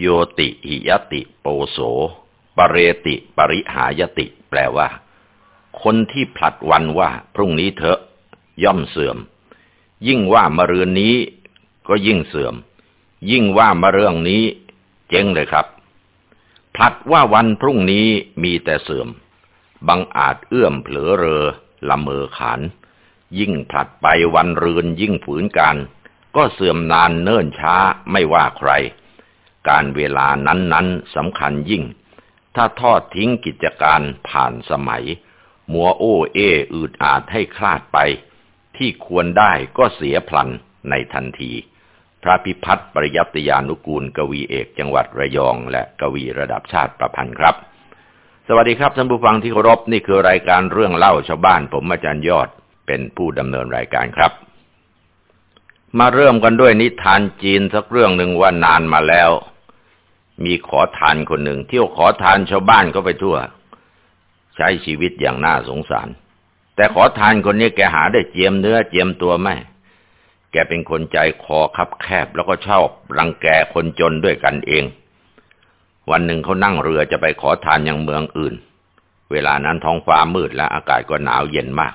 โยติหิยติโปโสปเรติปริหายติ แปลว่า คนที่ผลัดวันว่า พรุ่งนี้เถอะ ย่อมเสื่อม ยิ่งว่ามาเรือนนี้ ก็ยิ่งเสื่อม ยิ่งว่ามาเรื่องนี้ เจ๊งเลยครับ ผลัดว่าวันพรุ่งนี้มีแต่เสื่อมบังอาจเอื้อมเผลอเรอละเมอขาน ยิ่งผลัดไปวันรืนยิ่งฝืนการ ก็เสื่อมนานเนิ่นช้าไม่ว่าใคร การเวลานั้นๆสำคัญยิ่ง ถ้าทอดทิ้งกิจการผ่านสมัย มัวโอ้เออืดอาดให้คลาดไป ที่ควรได้ก็เสียพลันในทันที พระพิพัฒน์ปริยัติยานุกูล กวีเอกจังหวัดระยอง และกวีระดับชาติประพันธ์ครับ สวัสดีครับท่านผู้ฟังที่เคารพนี่คือรายการเรื่องเล่าชาวบ้านผมอาจารย์ยอดเป็นผู้ดำเนินรายการครับมาเริ่มกันด้วยนิทานจีนสักเรื่องหนึ่งว่านานมาแล้ว มีขอทานคนหนึ่ง เที่ยวขอทานชาวบ้านก็ไปทั่ว ใช้ชีวิตอย่างน่าสงสาร แต่ขอทานคนนี้แกหาได้เจียมเนื้อเจียมตัวไม่แกเป็นคนใจคอคับแคบ แล้วก็ชอบรังแกคนจนด้วยกันเอง วันหนึ่งเขานั่งเรือจะไปขอทานยังเมืองอื่น เวลานั้นท้องฟ้ามืดและอากาศก็หนาวเย็นมาก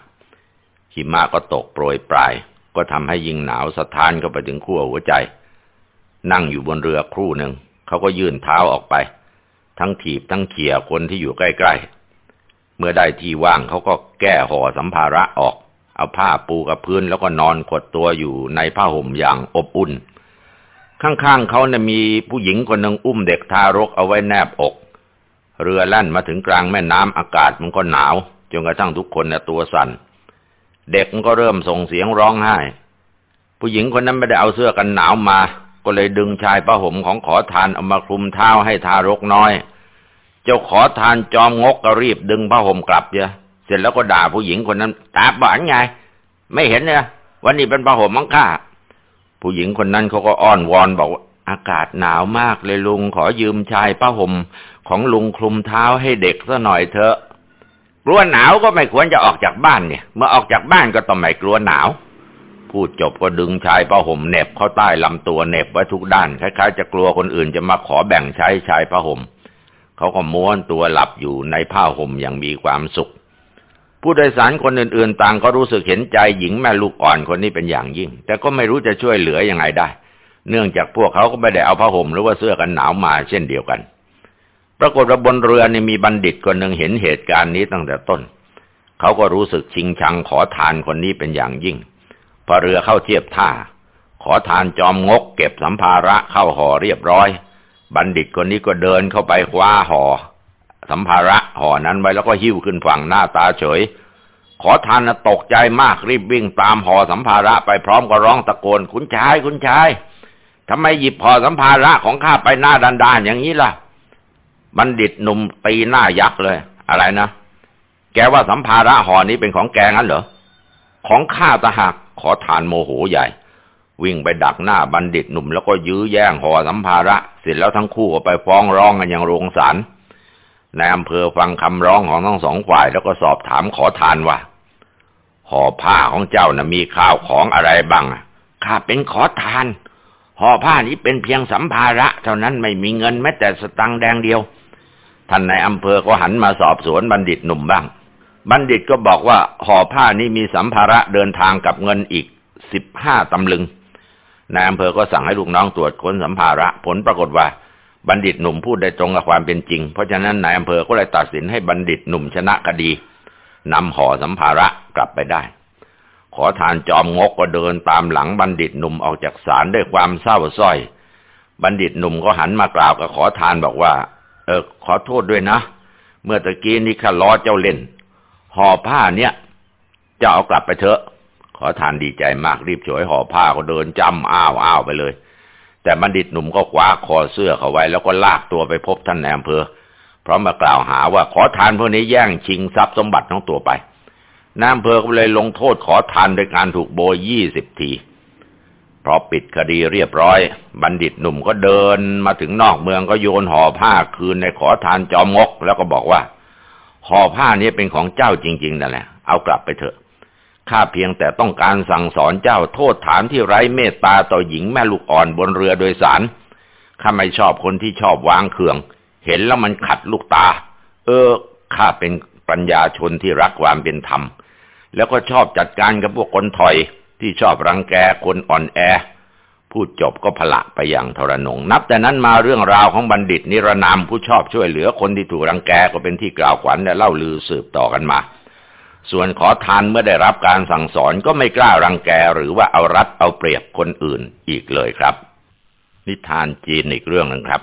หิมะก็ตกโปรยปลาย ก็ทำให้ยิ่งหนาวสะท้านเข้าไปถึงขั้วหัวใจ นั่งอยู่บนเรือครู่หนึ่ง เขาก็ยื่นเท้าออกไป ทั้งถีบทั้งเขี่ยคนที่อยู่ใกล้ๆ เมื่อได้ที่ว่างเขาก็แก้ห่อสัมภาระออก เอาผ้าปูกับพื้นแล้วก็นอนขดตัวอยู่ในผ้าห่มอย่างอบอุ่น ข้างๆเขาเนี่ยมีผู้หญิงคนหนึ่งอุ้มเด็กทารกเอาไว้แนบอก เรือแล่นมาถึงกลางแม่น้ำอากาศมันก็หนาวจนกระทั่งทุกคนเนี่ยตัวสั่น เด็กมันก็เริ่มส่งเสียงร้องไห้ ผู้หญิงคนนั้นไม่ได้เอาเสื้อกันหนาวมา ก็เลยดึงชายผ้าห่มของขอทานเอามาคลุมเท้าให้ทารกน้อย เจ้าขอทานจอมงกก็รีบดึงผ้าห่มกลับเยอะเสร็จแล้วก็ด่าผู้หญิงคนนั้นตาบอดไง ไม่เห็นเนี่ยวันนี้เป็นประหมมังค่าผู้หญิงคนนั้นเขาก็อ้อนวอนบอกว่าอากาศหนาวมากเลยลุงขอยืมชายผ้าห่มของลุงคลุมเท้าให้เด็กซะหน่อยเถอะ กลัวหนาวก็ไม่ควรจะออกจากบ้านเนี่ย เมื่อออกจากบ้านก็ต้องไม่กลัวหนาว พูดจบก็ดึงชายผ้าห่มเน็บเข้าใต้ลำตัวเน็บไว้ทุกด้านคล้ายๆจะกลัวคนอื่นจะมาขอแบ่งใช้ชายผ้าห่มเขาก็ม้วนตัวหลับอยู่ในผ้าห่มอย่างมีความสุข ผู้โดยสารคนอื่นๆ ต่างก็รู้สึกเห็นใจหญิงแม่ลูกอ่อนคนนี้เป็นอย่างยิ่ง แต่ก็ไม่รู้จะช่วยเหลือยังไงได้ เนื่องจากพวกเขาก็ไม่ได้เอาผ้าห่มหรือว่าเสื้อกันหนาวมาเช่นเดียวกัน ปรากฏว่าบนเรือนี่มีบัณฑิตคนหนึ่งเห็นเหตุการณ์นี้ตั้งแต่ต้น เขาก็รู้สึกชิงชังขอทานคนนี้เป็นอย่างยิ่ง พอเรือเข้าเทียบท่า ขอทานจอมงกเก็บสัมภาระเข้าห่อเรียบร้อย บัณฑิตคนนี้ก็เดินเข้าไปคว้าห่อสัมภาระห่อนั้นไว้แล้วก็หิ้วขึ้นฝั่งหน้าตาเฉย ขอทานตกใจมากรีบวิ่งตามห่อสัมภาระไปพร้อมกับร้องตะโกนคุณชายคุณชายทำไมหยิบห่อสัมภาระของข้าไปหน้าด้านๆอย่างนี้ล่ะ บัณฑิตหนุ่มตีหน้ายักษ์เลย อะไรนะ แกว่าสัมภาระห่อนี้เป็นของแกงั้นเหรอ ของข้าตะหัก ขอทานโมโหใหญ่ วิ่งไปดักหน้าบัณฑิตหนุ่มแล้วก็ยื้อแย่งห่อสัมภาระ เสร็จแล้วทั้งคู่ก็ไปฟ้องร้องกันอย่างโรงศาลในอำเภอฟังคำร้องของทั้งสองฝ่ายแล้วก็สอบถามขอทานว่าห่อผ้าของเจ้านะ่ะมีข้าวของอะไรบ้างข้าเป็นขอทานห่อผ้านี้เป็นเพียงสัมภาระ เท่านั้นไม่มีเงินแม้แต่สตังแดงเดียว ท่านในอำเภอก็หันมาสอบสวนบัณฑิตหนุ่มบ้าง บัณฑิตก็บอกว่าห่อผ้านี้มีสัมภาระเดินทางกับเงินอีกสิบห้าตำลึง นายอำเภอก็สั่งให้ลูกน้องตรวจค้นสัมภาระ ผลปรากฏว่าบัณฑิตหนุ่มพูดได้ตรงกับความเป็นจริง เพราะฉะนั้นนายอำเภอก็เลยตัดสินให้บัณฑิตหนุ่มชนะคดีนำห่อสัมภาระกลับไปได้ ขอทานจอมงกก็เดินตามหลังบัณฑิตหนุ่มออกจากศาลด้วยความเศร้าส้อย บัณฑิตหนุ่มก็หันมากล่าวกับขอทานบอกว่า เออขอโทษด้วยนะ เมื่อตะกี้นี้ข้าล้อเจ้าเล่น ห่อผ้าเนี่ยจะเอากลับไปเถอะ ขอทานดีใจมากรีบฉวยห่อผ้าก็เดินจำอ้าวอ้าวไปเลย แต่บัณฑิตหนุ่มก็คว้าคอเสื้อเขาไว้ แล้วก็ลากตัวไปพบท่านนายอำเภอพร้อมมากล่าวหาว่าขอทานพวกนี้แย่งชิงทรัพย์สมบัติของตัวไปนายอำเภอก็เลยลงโทษขอทานโดยการถูกโบยยี่สิบทีพอปิดคดีเรียบร้อย บัณฑิตหนุ่มก็เดินมาถึงนอกเมืองก็โยนห่อผ้าคืนในขอทานจอมงกแล้วก็บอกว่า ห่อผ้านี้เป็นของเจ้าจริงๆนั่นแหละ เอากลับไปเถอะ ข้าเพียงแต่ต้องการสั่งสอนเจ้าโทษฐานที่ไร้เมตตาต่อหญิงแม่ลูกอ่อนบนเรือโดยสาร ข้าไม่ชอบคนที่ชอบวางเคือง เห็นแล้วมันขัดลูกตา เออ ข้าเป็นปัญญาชนที่รักความเป็นธรรม แล้วก็ชอบจัดการกับพวกคนถอยที่ชอบรังแกคนอ่อนแอ พูดจบก็พละไปอย่างทรนง นับแต่นั้นมาเรื่องราวของบัณฑิตนิรนามผู้ชอบช่วยเหลือคนที่ถูกรังแกก็เป็นที่กล่าวขวัญและเล่าลือสืบต่อกันมา ส่วนขอทานเมื่อได้รับการสั่งสอนก็ไม่กล้ารังแกหรือว่าเอารัดเอาเปรียบคนอื่นอีกเลยครับ นิทานจีนอีกเรื่องหนึ่งครับ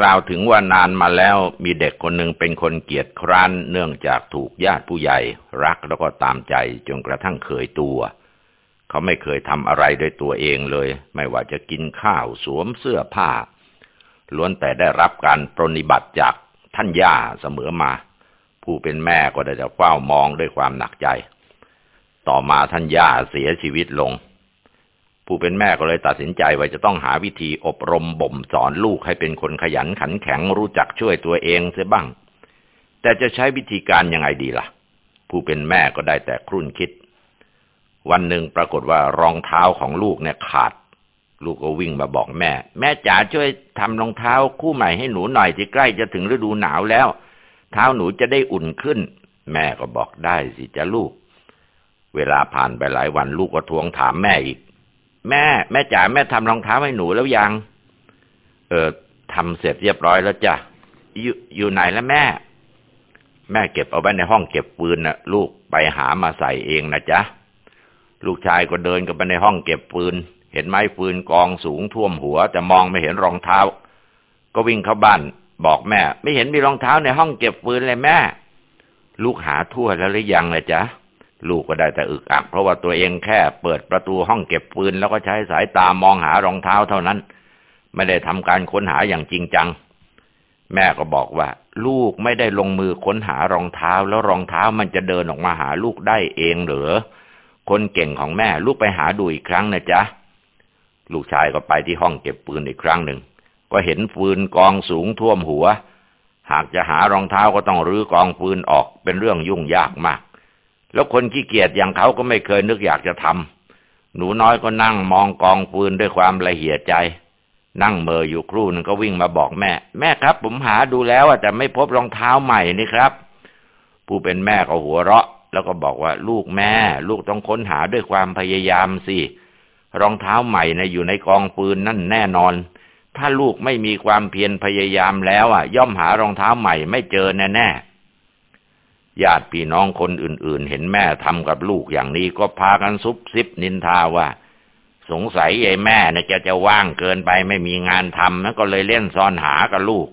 กล่าวถึงว่านานมาแล้วมีเด็กคนหนึ่งเป็นคนเกียจคร้านเนื่องจากถูกญาติผู้ใหญ่ รักแล้วก็ตามใจจนกระทั่งเคยตัว เขาไม่เคยทำอะไรโดยตัวเองเลย ไม่ว่าจะกินข้าวสวมเสื้อผ้า ล้วนแต่ได้รับการปรนิบัติจากท่านย่าเสมอมา ผู้เป็นแม่ก็ได้จะเฝ้ามองด้วยความหนักใจ ต่อมาท่านย่าเสียชีวิตลง ผู้เป็นแม่ก็เลยตัดสินใจว่าจะต้องหาวิธีอบรมบ่มสอนลูกให้เป็นคนขยันขันแข็งรู้จักช่วยตัวเองเสียบ้าง แต่จะใช้วิธีการยังไงดีละ่ะ ผู้เป็นแม่ก็ได้แต่ครุ่นคิด วันหนึ่งปรากฏว่ารองเท้าของลูกเนี่ยขาด ลูกก็วิ่งมาบอกแม่ แม่จ๋าช่วยทำรองเท้าคู่ใหม่ให้หนูหน่อยที่ใกล้จะถึงฤดูหนาวแล้ว เท้าหนูจะได้อุ่นขึ้น แม่ก็บอกได้สิจ้ะลูก เวลาผ่านไปหลายวันลูกก็ทวงถามแม่อีก แม่ แม่จ๋าแม่ทำรองเท้าให้หนูแล้วยัง เออทำเสร็จเรียบร้อยแล้วจ้ะอยู่อยู่ไหนแล้วแม่ แม่เก็บเอาไว้ในห้องเก็บปืนนะลูกไปหามาใส่เองนะจ๊ะ ลูกชายก็เดินกันไปในห้องเก็บปืน เห็นไม้ปืนกองสูงท่วมหัว แต่มองไม่เห็นรองเท้า ก็วิ่งเข้าบ้าน บอกแม่ ไม่เห็นมีรองเท้าในห้องเก็บปืนเลยแม่ ลูกหาทั่วแล้วหรือยังเลยจ๊ะลูกก็ได้แต่อึกอักเพราะว่าตัวเองแค่เปิดประตูห้องเก็บปืน แล้วก็ใช้สายตามองหารองเท้าเท่านั้น ไม่ได้ทำการค้นหาอย่างจริงจัง แม่ก็บอกว่า ลูกไม่ได้ลงมือค้นหารองเท้า แล้วรองเท้ามันจะเดินออกมาหาลูกได้เองเหรือ คนเก่งของแม่ลูกไปหาดูอีกครั้งนะจ๊ะ ลูกชายก็ไปที่ห้องเก็บปืนอีกครั้งหนึ่ง ก็เห็นปืนกองสูงท่วมหัว หากจะหารองเท้าก็ต้องรื้อกองปืนออกเป็นเรื่องยุ่งยากมาก แล้วคนขี้เกียจอย่างเขาก็ไม่เคยนึกอยากจะทำหนูน้อยก็นั่งมองกองปืนด้วยความละเหียดใจ นั่งเมออยู่ครู่นึงก็วิ่งมาบอกแม่ แม่ครับ ผมหาดูแล้วแต่ไม่พบรองเท้าใหม่นี่ครับ ผู้เป็นแม่ก็หัวเราะ แล้วก็บอกว่าลูกแม่ ลูกต้องค้นหาด้วยความพยายามสิรองเท้าใหม่นะอยู่ในกองปืนนั่นแน่นอน ถ้าลูกไม่มีความเพียรพยายามแล้วอะ ย่อมหารองเท้าใหม่ไม่เจอแน่แน่ญาติพี่น้องคนอื่น ๆ เห็นแม่ทำกับลูกอย่างนี้ก็พากันซุบซิบนินทาว่า สงสัยไอ้แม่เนี่ยจะจะว่างเกินไปไม่มีงานทำแล้วก็เลยเล่นซ่อนหากับลูก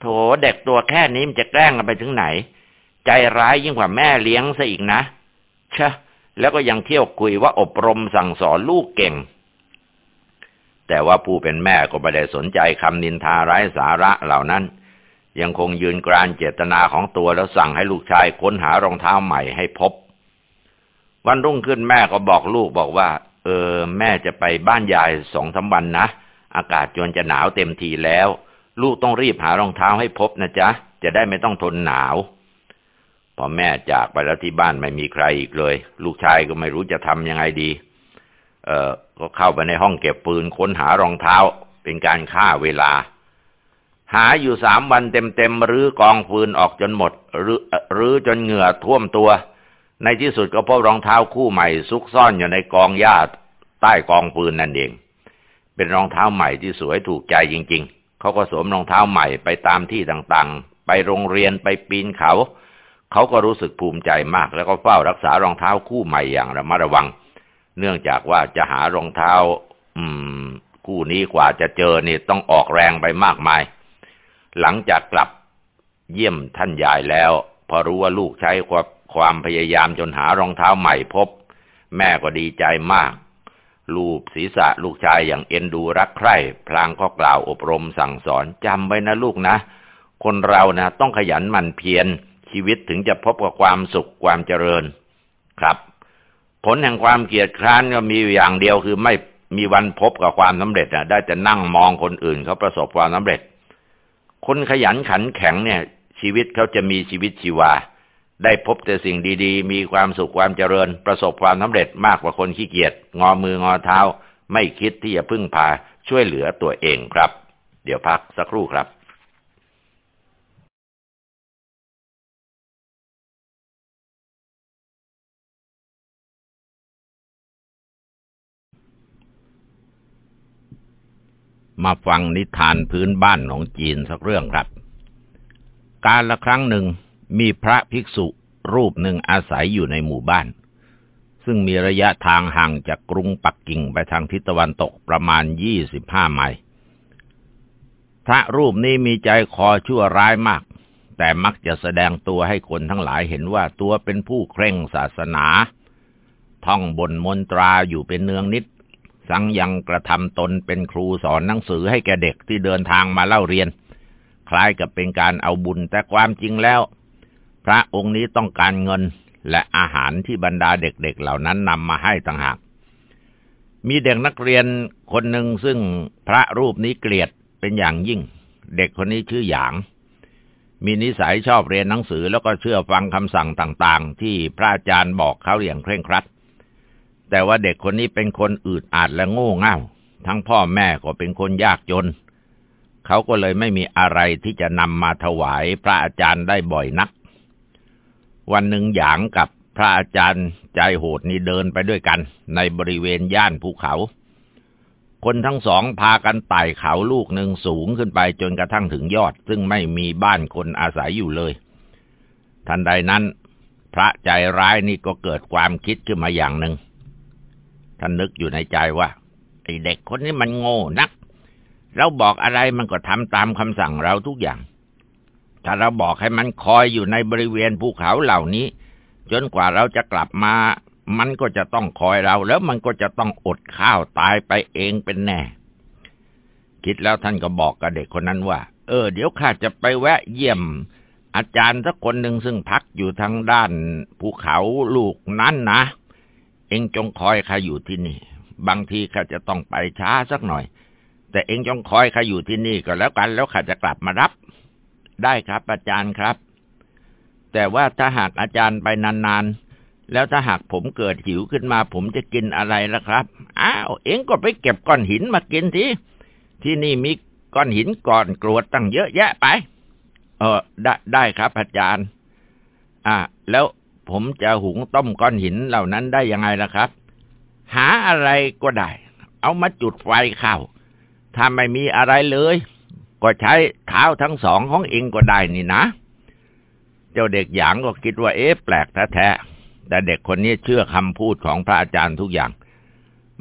โถเด็กตัวแค่นี้มันจะแกล้งกันไปถึงไหน ใจร้ายยิ่งกว่าแม่เลี้ยงซะอีกนะชะแล้วก็ยังเที่ยวคุยว่าอบรมสั่งสอนลูกเก่ง แต่ว่าผู้เป็นแม่ก็ไม่ได้สนใจคำนินทาไร้สาระเหล่านั้น ยังคงยืนกรานเจตนาของตัวแล้วสั่งให้ลูกชายค้นหารองเท้าใหม่ให้พบ วันรุ่งขึ้นแม่ก็บอกลูกบอกว่า เออ แม่จะไปบ้านยายสองสาวันนะอากาศจนจะหนาวเต็มทีแล้ว ลูกต้องรีบหารองเท้าให้พบนะจ๊ะจะได้ไม่ต้องทนหนาว พอแม่จากไปแล้วที่บ้านไม่มีใครอีกเลย ลูกชายก็ไม่รู้จะทำยังไงดี เอ่อก็เข้าไปในห้องเก็บปืนค้นหารองเท้า เป็นการฆ่าเวลา หาอยู่สามวันเต็มๆรื้อกองปืนออกจนหมดรื้อรื้อจนเหงื่อท่วมตัว ในที่สุดก็พบรองเท้าคู่ใหม่ ซุกซ่อนอยู่ในกองหญ้าใต้กองปืนนั่นเอง เป็นรองเท้าใหม่ที่สวยถูกใจจริง ๆ เขาก็สวมรองเท้าใหม่ไปตามที่ต่างๆ ไปโรงเรียนไปปีนเขา เขาก็รู้สึกภูมิใจมาก แล้วก็เฝ้ารักษารองเท้าคู่ใหม่อย่างระมัดระวัง เนื่องจากว่าจะหารองเท้า อืม คู่นี้กว่าจะเจอนี่ต้องออกแรงไปมากมาย หลังจากกลับเยี่ยมท่านยายแล้ว พอรู้ว่าลูกใช้ความความพยายามจนหารองเท้าใหม่พบ แม่ก็ดีใจมาก ลูบศีรษะลูกชายอย่างเอ็นดูรักใคร่พลางก็กล่าวอบรมสั่งสอนจำไว้นะลูกนะ คนเรานะต้องขยันหมั่นเพียร ชีวิตถึงจะพบกับความสุขความเจริญครับ ผลแห่งความเกียดคร้านก็มีอย่างเดียวคือไม่มีวันพบกับความสำเร็จนะได้แต่นั่งมองคนอื่นเขาประสบความสำเร็จ คนขยันขันแข็งเนี่ย ชีวิตเขาจะมีชีวิตชีวา ได้พบแต่สิ่งดีๆ มีความสุขความเจริญ ประสบความสำเร็จมากกว่าคนขี้เกียจงอมืองอเท้า ไม่คิดที่จะพึ่งพาช่วยเหลือตัวเองครับ เดี๋ยวพักสักครู่ครับ มาฟังนิทานพื้นบ้านของจีนสักเรื่องครับ การละครั้งหนึ่งมีพระภิกษุรูปหนึ่งอาศัยอยู่ในหมู่บ้าน ซึ่งมีระยะทางห่างจากกรุงปักกิ่งไปทางทิศตะวันตกประมาณยี่สิบห้าไมล์พระรูปนี้มีใจคอชั่วร้ายมาก แต่มักจะแสดงตัวให้คนทั้งหลายเห็นว่าตัวเป็นผู้เคร่งศาสนา ท่องบนมนตราอยู่เป็นเนืองนิด สังยังกระทำตนเป็นครูสอนหนังสือให้แก่เด็กที่เดินทางมาเล่าเรียน คล้ายกับเป็นการเอาบุญแต่ความจริงแล้ว พระองค์นี้ต้องการเงินและอาหารที่บรรดาเด็กๆเหล่านั้นนำมาให้ต่างหาก มีเด็กนักเรียนคนหนึ่งซึ่งพระรูปนี้เกลียดเป็นอย่างยิ่ง เด็กคนนี้ชื่อหยาง มีนิสัยชอบเรียนหนังสือแล้วก็เชื่อฟังคำสั่งต่างๆ ที่พระอาจารย์บอกเขาอย่างเคร่งครัด แต่ว่าเด็กคนนี้เป็นคนอืดอาดและโง่เง่า ทั้งพ่อแม่ก็เป็นคนยากจน เขาก็เลยไม่มีอะไรที่จะนำมาถวายพระอาจารย์ได้บ่อยนัก วันหนึ่งหยางกับพระอาจารย์ใจโหดนี่เดินไปด้วยกัน ในบริเวณย่านภูเขา คนทั้งสองพากันไต่เขาลูกหนึ่งสูงขึ้นไปจนกระทั่งถึงยอด ซึ่งไม่มีบ้านคนอาศัยอยู่เลย ทันใดนั้น พระใจร้ายนี่ก็เกิดความคิดขึ้นมาอย่างหนึ่ง ท่านนึกอยู่ในใจว่าไอเด็กคนนี้มันโง่นัก เราบอกอะไรมันก็ทำตามคำสั่งเราทุกอย่าง ถ้าเราบอกให้มันคอยอยู่ในบริเวณภูเขาเหล่านี้ จนกว่าเราจะกลับมา มันก็จะต้องคอยเรา แล้วมันก็จะต้องอดข้าวตายไปเองเป็นแน่ คิดแล้วท่านก็บอกกับเด็กคนนั้นว่า เออ เดี๋ยวข้าจะไปแวะเยี่ยมอาจารย์สักคนหนึ่งซึ่งพักอยู่ทางด้านภูเขาลูกนั้นนะ เองจงคอยข้าอยู่ที่นี่ บางทีข้าจะต้องไปช้าสักหน่อย แต่เองจงคอยข้าอยู่ที่นี่ก็แล้วกัน แล้วข้าจะกลับมารับ ได้ครับอาจารย์ครับ แต่ว่าถ้าหากอาจารย์ไปนานๆ แล้วถ้าหากผมเกิดหิวขึ้นมา ผมจะกินอะไรล่ะครับอ้าวเองก็ไปเก็บก้อนหินมากินทีที่นี่มีก้อนหินก่อนกรวดตั้งเยอะแยะไป เออได้ได้ครับอาจารย์ อ่า แล้ว ผมจะหุงต้มก้อนหินเหล่านั้นได้ยังไงล่ะครับ หาอะไรก็ได้ เอามาจุดไฟเข้า ถ้าไม่มีอะไรเลย ก็ใช้เท้าทั้งสองของเองก็ได้นี่นะ เจ้าเด็กหยางก็คิดว่าเอ๊ะแปลกแท้แต่เด็กคนนี้เชื่อคำพูดของพระอาจารย์ทุกอย่าง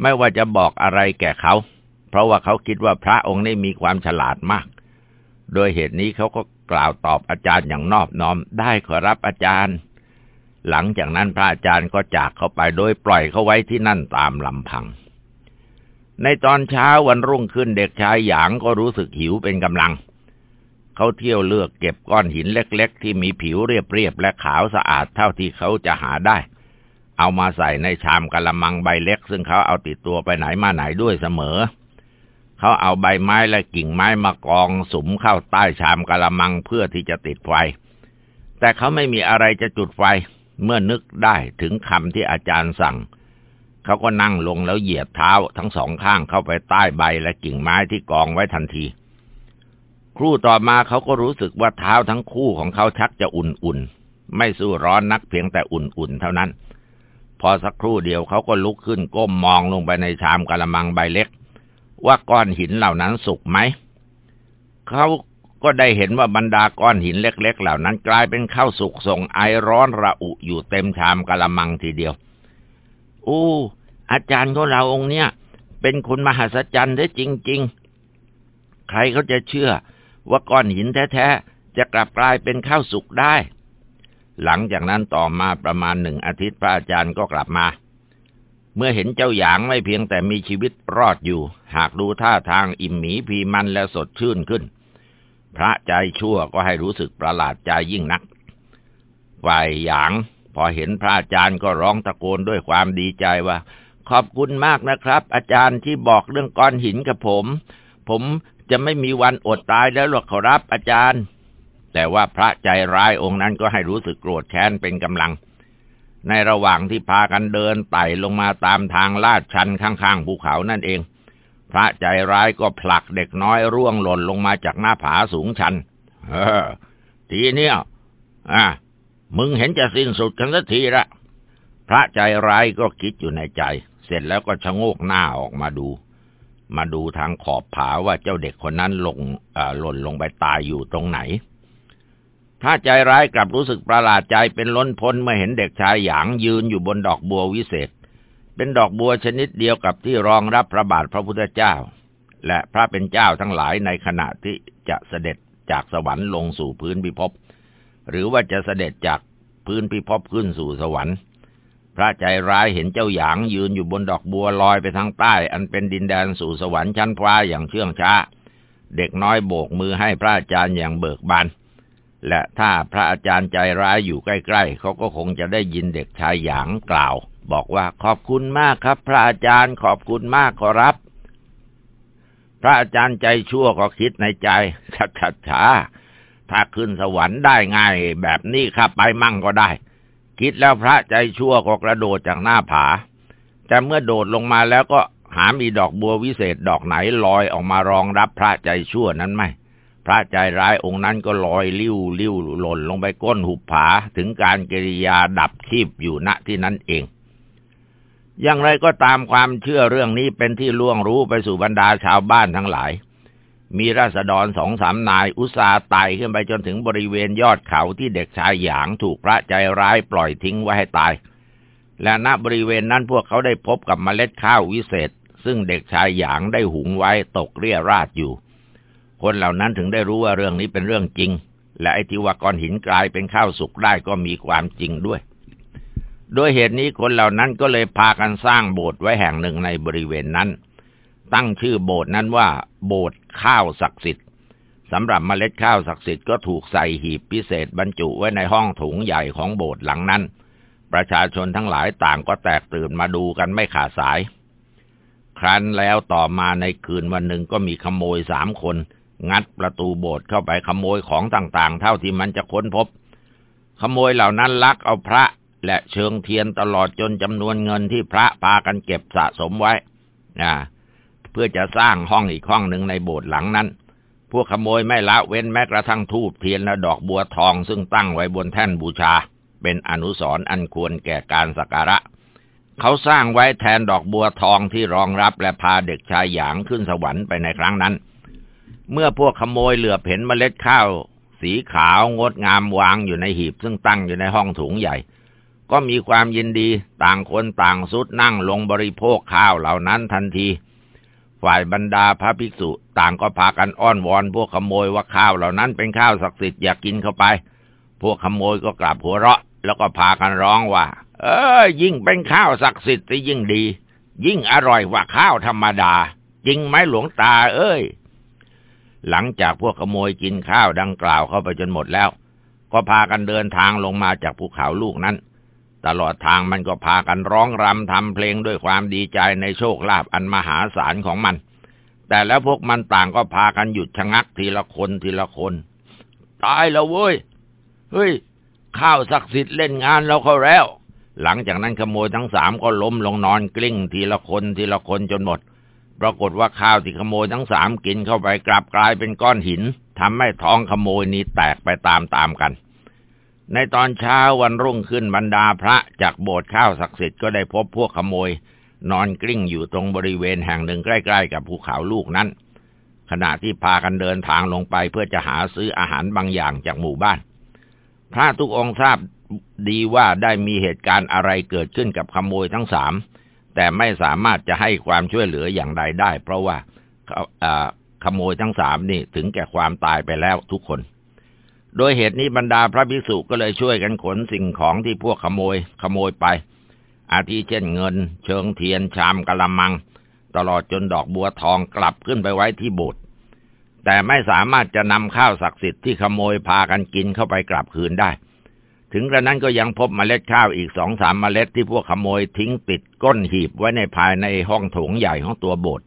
ไม่ว่าจะบอกอะไรแก่เขา เพราะว่าเขาคิดว่าพระองค์นี้มีความฉลาดมาก โดยเหตุนี้เขาก็กล่าวตอบอาจารย์อย่างนอบน้อมได้ขอรับอาจารย์ หลังจากนั้นพระอาจารย์ก็จากเขาไปโดยปล่อยเขาไว้ที่นั่นตามลำพัง ในตอนเช้าวันรุ่งขึ้นเด็กชายหยางก็รู้สึกหิวเป็นกำลัง เขาเที่ยวเลือกเก็บก้อนหินเล็ก ๆ ที่มีผิวเรียบๆและขาวสะอาดเท่าที่เขาจะหาได้ เอามาใส่ในชามกะละมังใบเล็ก ซึ่งเขาเอาติดตัวไปไหนมาไหนด้วยเสมอ เขาเอาใบไม้และกิ่งไม้มากองสุมเข้าใต้ชามกะละมังเพื่อที่จะติดไฟ แต่เขาไม่มีอะไรจะจุดไฟเเมื่อนึกได้ถึงคำที่อาจารย์สั่ง เขาก็นั่งลงแล้วเหยียบเท้าทั้งสองข้างเข้าไปใต้ใบและกิ่งไม้ที่กองไว้ทันที ครู่ต่อมาเขาก็รู้สึกว่าเท้าทั้งคู่ของเขาชักจะอุ่นๆ ไม่สู้ร้อนนักเพียงแต่อุ่นๆ เท่านั้น พอสักครู่เดียวเขาก็ลุกขึ้นก้มมองลงไปในชามกะละมังใบเล็ก ว่าก้อนหินเหล่านั้นสุกไหม เขา ก็ได้เห็นว่าบรรดาก้อนหินเล็ก ๆ เหล่านั้นกลายเป็นข้าวสุกส่งไอร้อนระอุอยู่เต็มชามกะละมังทีเดียว อู้อาจารย์ของเราองค์เนี้ยเป็นคนมหัศจรรย์ได้จริง ๆ ใครเขาจะเชื่อว่าก้อนหินแท้ๆจะกลับกลายเป็นข้าวสุกได้ หลังจากนั้นต่อมาประมาณหนึ่งอาทิตย์พระอาจารย์ก็กลับมา เมื่อเห็นเจ้าหยางไม่เพียงแต่มีชีวิตรอดอยู่ หากดูท่าทางอิ่มหมีพีมันและสดชื่นขึ้น พระใจชั่วก็ให้รู้สึกประหลาดใจยิ่งนัก ฝ่ายหยางพอเห็นพระอาจารย์ก็ร้องตะโกนด้วยความดีใจว่า ขอบคุณมากนะครับ อาจารย์ที่บอกเรื่องก้อนหินกับผม ผมจะไม่มีวันอดตายแล้วหรอกขอรับอาจารย์ แต่ว่าพระใจร้ายองค์นั้นก็ให้รู้สึกโกรธแค้นเป็นกำลัง ในระหว่างที่พากันเดินไต่ลงมาตามทางลาดชันข้างๆภูเขานั่นเอง พระใจร้ายก็ผลักเด็กน้อยร่วงหล่นลงมาจากหน้าผาสูงชัน เออ ทีเนี้ยอะมึงเห็นจะสิ้นสุดกันสักทีละ พระใจร้ายก็คิดอยู่ในใจ เสร็จแล้วก็ชะโงกหน้าออกมาดู มาดูทางขอบผาว่าเจ้าเด็กคนนั้นลงหล่นลงไปตายอยู่ตรงไหนพระใจร้ายกลับรู้สึกประหลาดใจเป็นล้นพ้นเมื่อเห็นเด็กชายหยางยืนอยู่บนดอกบัววิเศษ เป็นดอกบัวชนิดเดียวกับที่รองรับพระบาทพระพุทธเจ้า และพระเป็นเจ้าทั้งหลายในขณะที่จะเสด็จจากสวรรค์ลงสู่พื้นพิภพหรือว่าจะเสด็จจากพื้นพิภพขึ้นสู่สวรรค์ พระใจร้ายเห็นเจ้าหยางยืนอยู่บนดอกบัวลอยไปทางใต้ อันเป็นดินแดนสู่สวรรค์ชั้นฟ้าอย่างเชื่องช้า เด็กน้อยโบกมือให้พระอาจารย์อย่างเบิกบานและถ้าพระอาจารย์ใจร้ายอยู่ใกล้ ๆ เขาก็คงจะได้ยินเด็กชายหยางกล่าว บอกว่าขอบคุณมากครับ พระอาจารย์ขอบคุณมากขอรับ พระอาจารย์ใจชั่วก็คิดในใจชัดชัดช้าถ้าขึ้นสวรรค์ได้ง่ายแบบนี้ข้าไปมั่งก็ได้ คิดแล้วพระใจชั่วก็กระโดดจากหน้าผา แต่เมื่อโดดลงมาแล้วก็หามีดอกบัววิเศษดอกไหนลอยออกมารองรับพระใจชั่วนั้นไหมพระใจร้ายองค์นั้นก็ลอยลิ้วลิ้วหล่นลงไปก้นหุบผาถึงการกิริยาดับคีบอยู่ณที่นั้นเอง อย่างไรก็ตามความเชื่อเรื่องนี้เป็นที่ล่วงรู้ไปสู่บรรดาชาวบ้านทั้งหลาย มีราษฎรสองสามนายอุตสาห์ไต่ขึ้นไปจนถึงบริเวณยอดเขาที่เด็กชายหยางถูกพระใจร้ายปล่อยทิ้งไว้ให้ตาย และณบริเวณนั้นพวกเขาได้พบกับเมล็ดข้าววิเศษ ซึ่งเด็กชายหยางได้หุงไว้ตกเรี่ยราดอยู่ คนเหล่านั้นถึงได้รู้ว่าเรื่องนี้เป็นเรื่องจริง และไอ้ที่ว่าก้อนหินกลายเป็นข้าวสุกได้ก็มีความจริงด้วย โดยเหตุนี้คนเหล่านั้นก็เลยพากันสร้างโบสถ์ไว้แห่งหนึ่งในบริเวณนั้น ตั้งชื่อโบสถ์นั้นว่า โบสถ์ข้าวศักดิ์สิทธิ์สำหรับเมล็ดข้าวศักดิ์สิทธิ์ก็ถูกใส่หีบพิเศษบรรจุไว้ในห้องถุงใหญ่ของโบสถ์หลังนั้น ประชาชนทั้งหลายต่างก็แตกตื่นมาดูกันไม่ขาดสาย ครั้นแล้วต่อมาในคืนวันหนึ่งก็มีขโมยสามคน งัดประตูโบสถ์เข้าไปขโมยของต่างๆ เท่าที่มันจะค้นพบ ขโมยเหล่านั้นลักเอาพระ และเชิงเทียนตลอดจนจำนวนเงินที่พระพากันเก็บสะสมไว้นะเพื่อจะสร้างห้องอีกห้องหนึ่งในโบสถ์หลังนั้น พวกขโมยไม่ละเว้นแม้กระทั่งทูบเทียนและดอกบัวทองซึ่งตั้งไว้บนแท่นบูชา เป็นอนุสรณ์อันควรแก่การสักการะ เขาสร้างไว้แทนดอกบัวทองที่รองรับและพาเด็กชายหยางขึ้นสวรรค์ไปในครั้งนั้น เมื่อพวกขโมยเหลือเห็นเมล็ดข้าว สีขาวงดงามวางอยู่ในหีบซึ่งตั้งอยู่ในห้องถุงใหญ่ ก็มีความยินดีต่างคนต่างสุดนั่งลงบริโภคข้าวเหล่านั้นทันที ฝ่ายบรรดาพระภิกษุต่างก็พากันอ้อนวอนพวกขโมยว่าข้าวเหล่านั้นเป็นข้าวศักดิ์สิทธิ์อยากกินเข้าไป พวกขโมยก็กลับหัวเราะ แล้วก็พากันร้องว่า เออยิ่งเป็นข้าวศักดิ์สิทธิ์ยิ่งดี ยิ่งอร่อยกว่าข้าวธรรมดา จริงไหมหลวงตาเอ้ยหลังจากพวกขโมยกินข้าวดังกล่าวเข้าไปจนหมดแล้ว ก็พากันเดินทางลงมาจากภูเขาลูกนั้น ตลอดทางมันก็พากันร้องรำทำเพลงด้วยความดีใจในโชคลาภอันมหาศาลของมัน แต่แล้วพวกมันต่างก็พากันหยุดชะงักทีละคนทีละคน ตายแล้วเว้ย เฮ้ย ข้าวศักดิ์สิทธิ์เล่นงานเราเขาแล้ว หลังจากนั้นขโมยทั้งสามก็ล้มลงนอนกลิ้งทีละคนทีละคนจนหมด ปรากฏว่าข้าวที่ขโมยทั้งสามกินเข้าไปกลับกลายเป็นก้อนหินทำให้ท้องขโมยนี้แตกไปตามๆกัน ในตอนเช้าวันรุ่งขึ้นบรรดาพระจากโบสถ์ข้าวศักดิ์สิทธิ์ก็ได้พบพวกขโมย นอนกลิ้งอยู่ตรงบริเวณแห่งหนึ่งใกล้ ๆ กับภูเขาลูกนั้น ขณะที่พากันเดินทางลงไปเพื่อจะหาซื้ออาหารบางอย่างจากหมู่บ้าน พระทุกองค์ทราบดีว่าได้มีเหตุการณ์อะไรเกิดขึ้นกับขโมยทั้งสามแต่ไม่สามารถจะให้ความช่วยเหลืออย่างใดได้ เพราะว่าขโมยทั้งสามนี่ถึงแก่ความตายไปแล้วทุกคน โดยเหตุนี้บรรดาพระภิกษุก็เลยช่วยกันขนสิ่งของที่พวกขโมยขโมยไป อาทิเช่นเงิน เชิงเทียนชามกะละมัง ตลอดจนดอกบัวทองกลับขึ้นไปไว้ที่โบสถ์แต่ไม่สามารถจะนำข้าวศักดิ์สิทธิ์ที่ขโมยพากันกินเข้าไปกลับคืนได้ ถึงกระนั้นก็ยังพบมเมล็ดข้าวอีกสองสามเมล็ดที่พวกขโมยทิ้งติดก้นหีบไว้ในภายในห้องโถงใหญ่ของตัวโบสถ์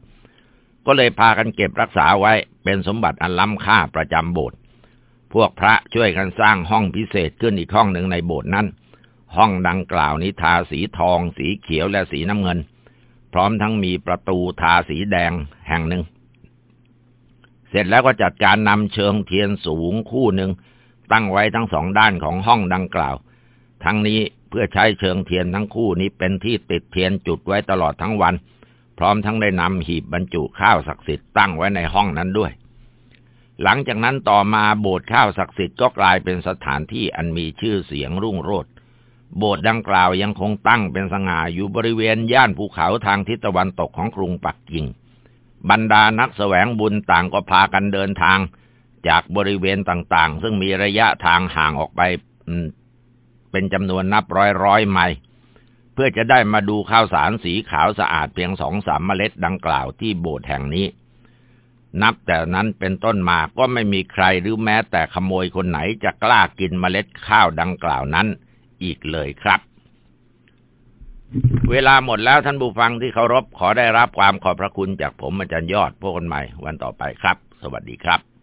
ก็เลยพากันเก็บรักษาไว้เป็นสมบัติอันล้ำค่าประจำโบสถ์ พวกพระช่วยกันสร้างห้องพิเศษขึ้นอีกห้องหนึ่งในโบสถ์นั้น ห้องดังกล่าวนี้ทาสีทอง สีเขียวและสีน้ำเงินพพร้อมทั้งมีประตูทาสีแดงแห่งหนึ่ง เสร็จแล้วก็จัดการนำเชิงเทียนสูงคู่หนึ่ง ตั้งไว้ทั้งสองด้านของห้องดังกล่าว ทั้งนี้เพื่อใช้เชิงเทียนทั้งคู่นี้เป็นที่ติดเทียนจุดไว้ตลอดทั้งวัน พร้อมทั้งได้นำหีบบรรจุข้าวศักดิ์สิทธิ์ตั้งไว้ในห้องนั้นด้วย หลังจากนั้นต่อมาโบสถ์ข้าวศักดิ์สิทธิ์ก็กลายเป็นสถานที่อันมีชื่อเสียงรุ่งโรจน์โบสถ์ดังกล่าวยังคงตั้งเป็นสง่าอยู่บริเวณย่านภูเขาทางทิศตะวันตกของกรุงปักกิ่ง บรรดานักแสวงบุญต่างก็พากันเดินทาง จากบริเวณต่างๆ ซึ่งมีระยะทางห่างออกไปเป็นจำนวนนับร้อยร้อยไมล์เพื่อจะได้มาดูข้าวสารสีขาวสะอาดเพียงสองสามเมล็ดดังกล่าวที่โบสถ์แห่งนี้ นับแต่นั้นเป็นต้นมาก็ไม่มีใครหรือแม้แต่ขโมยคนไหนจะกล้ากินเมล็ดข้าวดังกล่าวนั้น อีกเลยครับ เวลาหมดแล้วท่านผู้ฟังที่เคารพขอได้รับความขอบพระคุณจากผมอาจารย์ยอดพวกคนใหม่วันต่อไปครับ สวัสดีครับ